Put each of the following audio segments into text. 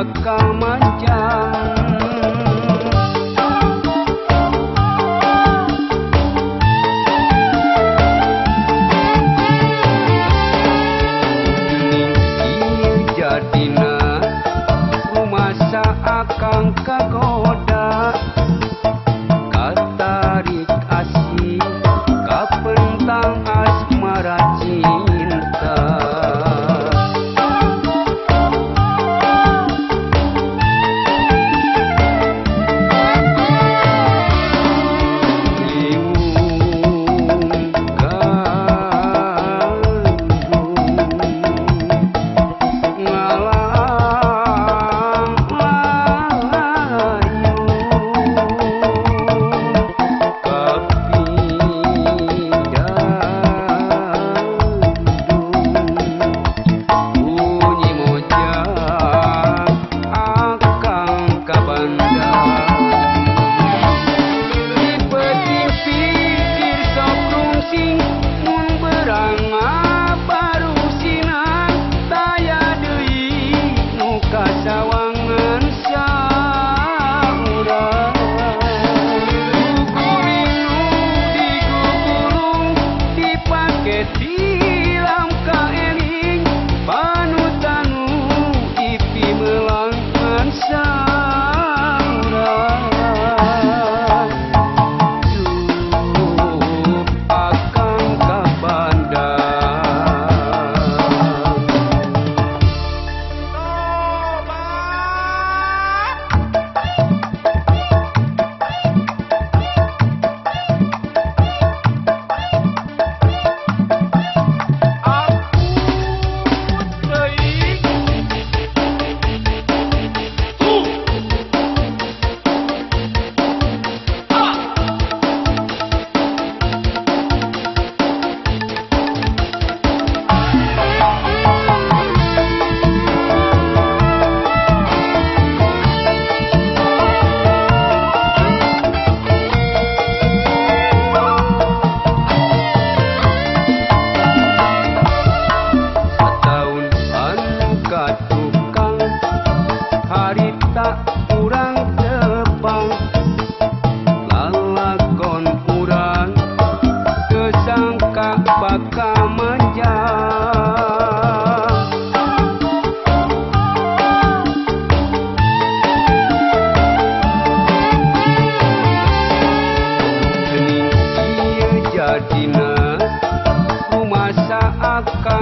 akan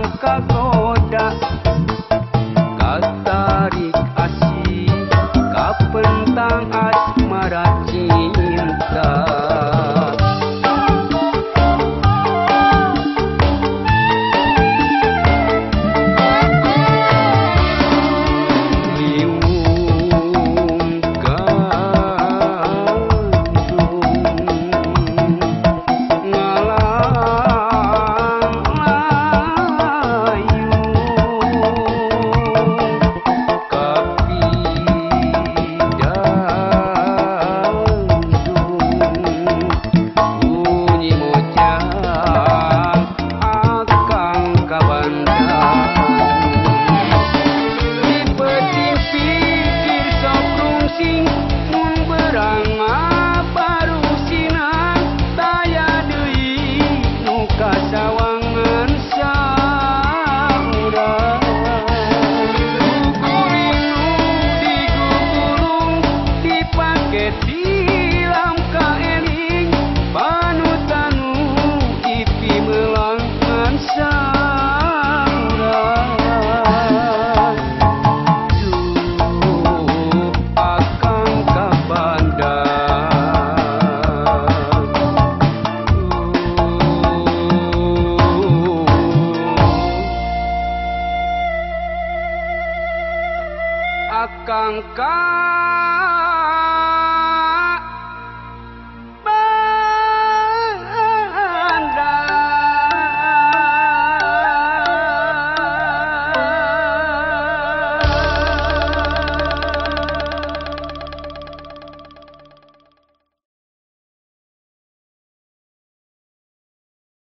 nunca dou. God.